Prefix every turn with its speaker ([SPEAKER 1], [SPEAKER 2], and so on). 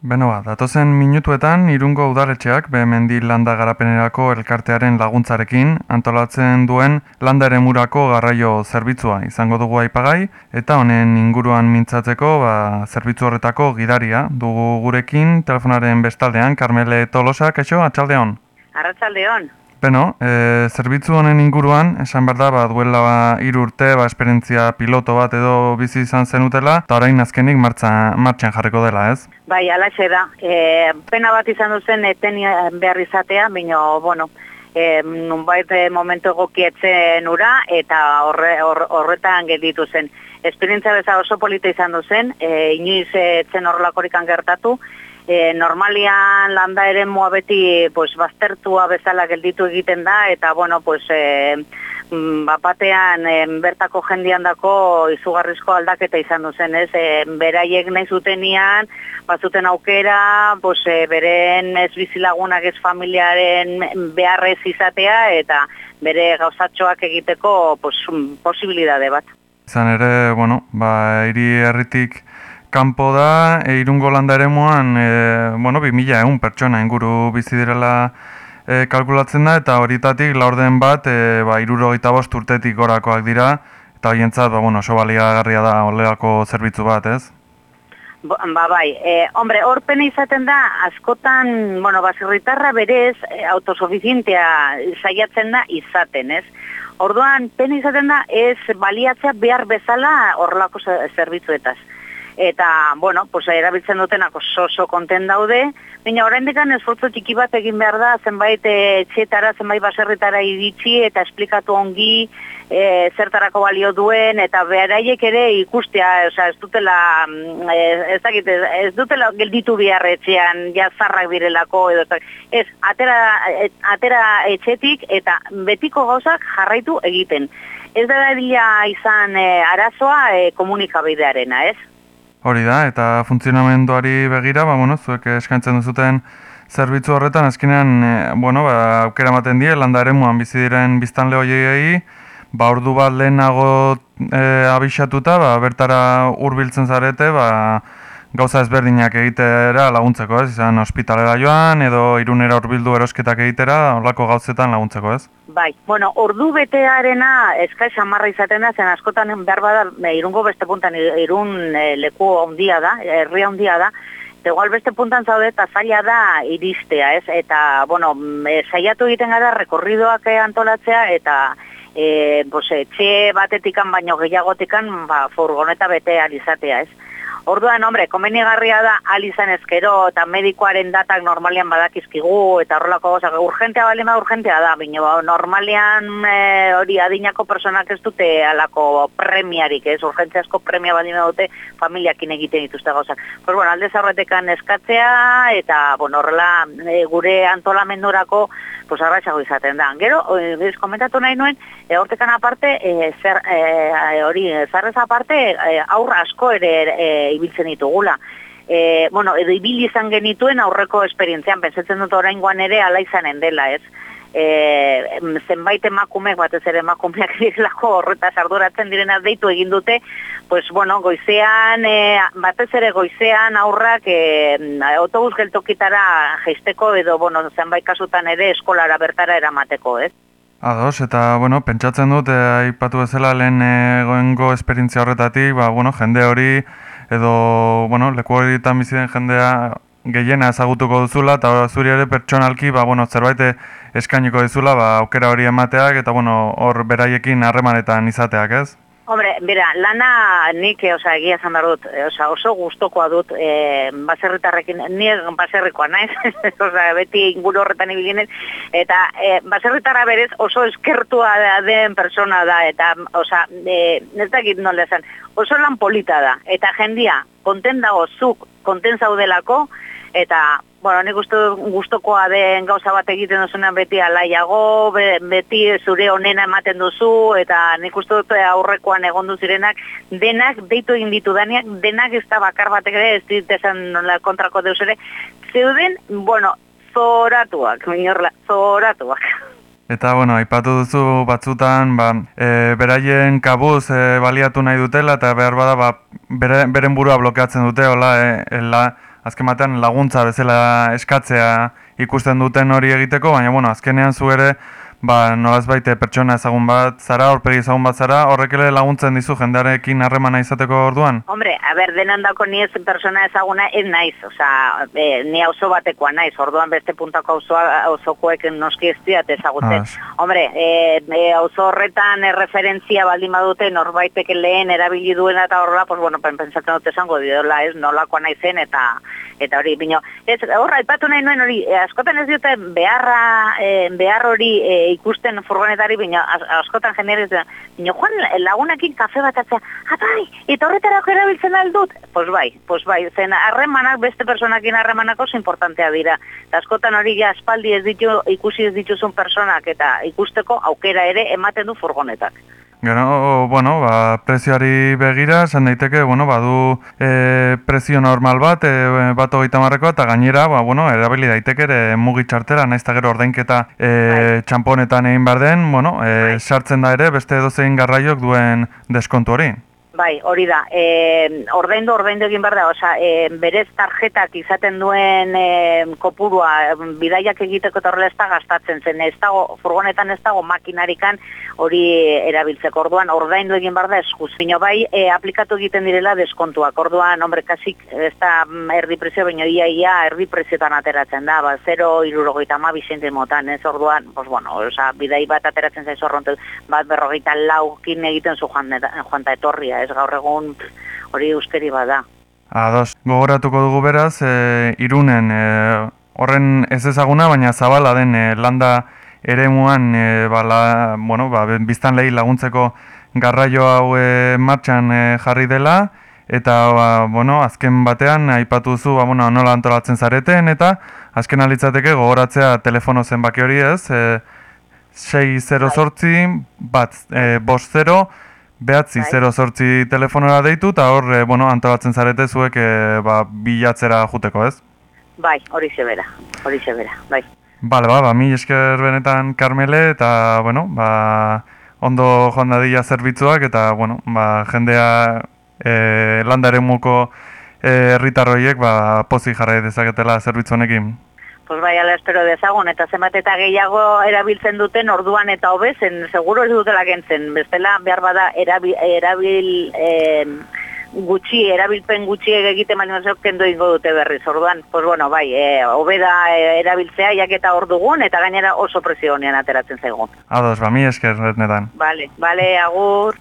[SPEAKER 1] Beno ba, datozen minutuetan irungo udaletxeak behemendi landa garapenerako elkartearen laguntzarekin antolatzen duen landa ere murako garraio zerbitzua izango dugu aipagai eta honen inguruan mintzatzeko ba, zerbitzu horretako gidaria dugu gurekin telefonaren bestaldean Carmele Tolosa, kaixo, atxaldeon?
[SPEAKER 2] Arratxaldeon.
[SPEAKER 1] Beno, e, zerbitzu honen inguruan, esan behar da, ba, duela ba, irurte, ba, esperientzia piloto bat edo bizi izan zenutela, eta orain azkenik martxan, martxan jarriko dela, ez?
[SPEAKER 2] Bai, alaxe da. E, pena bat izan duzen eten behar izatea, baina, bueno, e, nunbait e, momentu egokietzen ura, eta horre, horretan gelditu zen. Esperientzia beza oso polita izan duzen, e, inoiz etzen horrelakorik gertatu, e, normalian landa ere mua beti pues, baztertua bezala gelditu egiten da, eta bueno, pues, e, bapatean e, bertako jendian dako izugarrizko aldaketa izan duzen, ez? E, beraiek nahi zutenian, bazuten aukera, pues, e, beren ez bizilagunak ez familiaren beharrez izatea, eta bere gauzatxoak egiteko pues, posibilidade bat.
[SPEAKER 1] Zan ere, bueno, ba, iri herritik kanpo da, e, irungo landa ere moan, e, bueno, bi mila egun pertsona inguru bizi direla e, kalkulatzen da, eta horietatik laurden bat, e, ba, iruro gita bost urtetik gorakoak dira, eta horientzat, ba, bueno, oso baliagarria da oleako zerbitzu bat, ez?
[SPEAKER 2] Ba, bai, e, hombre, hor pena izaten da, askotan, bueno, baserritarra berez, e, autosoficientea saiatzen da izaten, ez? Orduan, pena izaten da, ez baliatzea behar bezala horrelako zerbitzuetaz eta, bueno, pues, erabiltzen dutenak oso oso konten daude, baina orain dekan esfortzo txiki bat egin behar da, zenbait eh, etxetara, zenbait baserritara iritsi, eta esplikatu ongi e, zertarako balio duen, eta beharaiek ere ikustea, oza, ez dutela, mm, ez, dakit, ez dutela gelditu biharretzean, jazarrak birelako, edo, ez, atera, atera etxetik, eta betiko gauzak jarraitu egiten. Ez da da izan e, arazoa e, komunikabidearena, ez?
[SPEAKER 1] Hori da, eta funtzionamenduari begira, ba, bueno, zuek eskaintzen duzuten zerbitzu horretan, azkenean, e, bueno, ba, aukera ematen die, landa ere muan bizi diren biztan lehoiei, ba, ordu bat lehenago e, abixatuta, ba, bertara hurbiltzen zarete, ba, gauza ezberdinak egitera laguntzeko, ez? Izan ospitalera joan edo irunera hurbildu erosketak egitera, horlako gauzetan laguntzeko, ez?
[SPEAKER 2] Bai, bueno, ordu betearena eskai samarra izaten da, zen askotan behar bada, irungo beste puntan irun e, leku ondia da, herria ondia da, igual beste puntan zaude eta zaila da iristea, ez? Eta, bueno, e, zaiatu egiten gara rekorridoak antolatzea eta e, bose, etxe batetikan baino gehiagotikan ba, furgoneta bete alizatea, ez? Orduan, hombre, komenigarria da alizan ezkero eta medikoaren datak normalian badakizkigu eta horrelako gozak urgentea balima urgentea da, bine, ba, normalian e, hori adinako personak ez dute alako premiarik, ez, urgentziasko premia balima dute familiakin egiten dituzte gozak. Pues bueno, alde zaurretekan eskatzea eta, bueno, horrela e, gure antolamendurako pues arratsago izaten da. Gero, ez komentatu nahi nuen, e, hortekan aparte, e, zer, e, hori, zarrez aparte, e, aurra asko ere e, ibiltzen ditugula. E, bueno, edo ibili izan genituen aurreko esperientzean, pensatzen dut orain ere ala izanen dela, ez? E, zenbait emakumeak batez ere emakumeak direlako horretaz arduratzen direna deitu egin dute, pues bueno, goizean, e, batez ere goizean aurrak e, autobus geltokitara geisteko edo, bueno, zenbait kasutan ere eskolara bertara eramateko, ez?
[SPEAKER 1] Ados, eta, bueno, pentsatzen dut, eh, aipatu bezala lehen egoengo esperientzia horretatik, ba, bueno, jende hori, edo, bueno, leku horietan biziden jendea gehiena ezagutuko duzula, eta zuri ere pertsonalki, ba, bueno, zerbait eskainiko dizula, ba, aukera hori emateak, eta, bueno, hor beraiekin harremanetan izateak, ez?
[SPEAKER 2] Hombre, bera, lana nik, oza, egia zan dut, oza, oso gustokoa dut e, baserritarrekin, ni baserrikoa naiz, oza, beti inguru horretan ibilinen, eta e, baserritarra berez oso eskertua den persona da, eta, oza, e, ez dakit nola esan, oso lan polita da, eta jendia, konten dago, zuk, konten zaudelako, eta bueno, nik uste gustokoa den gauza bat egiten duzunean beti alaiago, beti zure onena ematen duzu, eta nik uste dut aurrekoan egon zirenak denak, deitu egin ditu daniak, denak ez da bakar batek ere, ez ditezan kontrako deus ere, zeuden, bueno, zoratuak, minorla, zoratuak.
[SPEAKER 1] Eta, bueno, aipatu duzu batzutan, ba, e, beraien kabuz e, baliatu nahi dutela, eta behar bada, ba, bere, beren burua blokeatzen dute, hola, e, batean laguntza bezala eskatzea ikusten duten hori egiteko, baina bueno, azkenean zu ere ba, nolaz baite pertsona ezagun bat zara, horpegi ezagun bat zara, horrek ere laguntzen dizu jendearekin harremana izateko orduan?
[SPEAKER 2] Hombre, a ber, denan dako ni ez pertsona ezaguna ez naiz, oza, e, ni auzo batekoa naiz, orduan beste puntako auzokoek noski ez diat ezagutzen.
[SPEAKER 1] Ah,
[SPEAKER 2] Hombre, e, e, auzo horretan erreferentzia baldin badute norbaitek lehen erabili duena eta horrela, pues bueno, pen- pentsatzen dut esango diola, ez, nolakoa naizen eta eta hori, bino, ez, horra, aipatu nahi nuen hori, askotan ez dute beharra, e, behar hori e, ikusten furgonetari, bino, as, askotan jenera ez bino, joan lagunekin kafe bat atzea, abai, eta horretarako erabiltzen aldut? Pues bai, pues bai, zen harremanak, beste personakin harremanak oso importantea dira, eta askotan hori ja aspaldi ez ditu, ikusi ez dituzun personak, eta ikusteko aukera ere ematen du furgonetak.
[SPEAKER 1] Gero, bueno, ba, prezioari begira, esan daiteke, bueno, badu e, prezio normal bat, e, bat hogeita marreko, eta gainera, ba, bueno, erabili daiteke ere mugi txartela, naiz eta gero ordainketa e, txamponetan egin behar den, bueno, e, sartzen da ere beste edozein garraiok duen deskontu hori.
[SPEAKER 2] Bai, hori da. E, ordaindu ordaindu egin behar da, osea, e, berez tarjetak izaten duen e, kopurua bidaiak egiteko eta horrela ez da gastatzen zen. Ez dago, furgonetan ez dago makinarikan hori erabiltzeko. Orduan ordaindu egin behar da eskuz. Bino bai, e, aplikatu egiten direla deskontuak. Orduan, hombre, kasik ez da mm, erdi prezio, baina ia ia erdi preziotan ateratzen da. Ba, 0 irurogeita ama motan, ez orduan, pues bueno, osea, bidai bat ateratzen zaizu orrontu, bat berrogeita laukin egiten zu joan, joan ta etorria, ez gaur egun hori euskeri bada.
[SPEAKER 1] Ados, gogoratuko dugu beraz, e, irunen e, horren ez ezaguna, baina zabala den e, landa eremuan e, ba, la, bueno, ba, biztan lehi laguntzeko garraio hau e, martxan e, jarri dela, eta ba, bueno, azken batean aipatu duzu ba, bueno, nola antolatzen zareten, eta azken alitzateke gogoratzea telefono zenbaki hori ez, e, 608 bat, e, bost 0, Behatzi,
[SPEAKER 2] Bai.
[SPEAKER 1] 08 telefonora deitu, eta hor, e, bueno, antolatzen zarete zuek e, ba, bilatzera juteko, ez?
[SPEAKER 2] Bai, hori zebera, hori zebera, bai.
[SPEAKER 1] Bale, ba, ba, mi esker benetan Karmele, eta, bueno, ba, ondo joan dadila zerbitzuak, eta, bueno, ba, jendea e, landaren muko herritarroiek ba, pozik jarrai dezaketela zerbitzu honekin.
[SPEAKER 2] Pues bai, ala espero dezagun, eta zenbat eta gehiago erabiltzen duten orduan eta hobezen, seguro ez dutela gentzen, bestela behar bada erabil, erabil eh, gutxi, erabilpen gutxi egite baino kendu ingo dute berriz, orduan, pues bueno, bai, eh, hobeda eh, erabiltzea jaketa hor dugun, eta gainera oso presio honean ateratzen zaigun.
[SPEAKER 1] Ados, ba, mi esker netan.
[SPEAKER 2] Vale, vale, agur.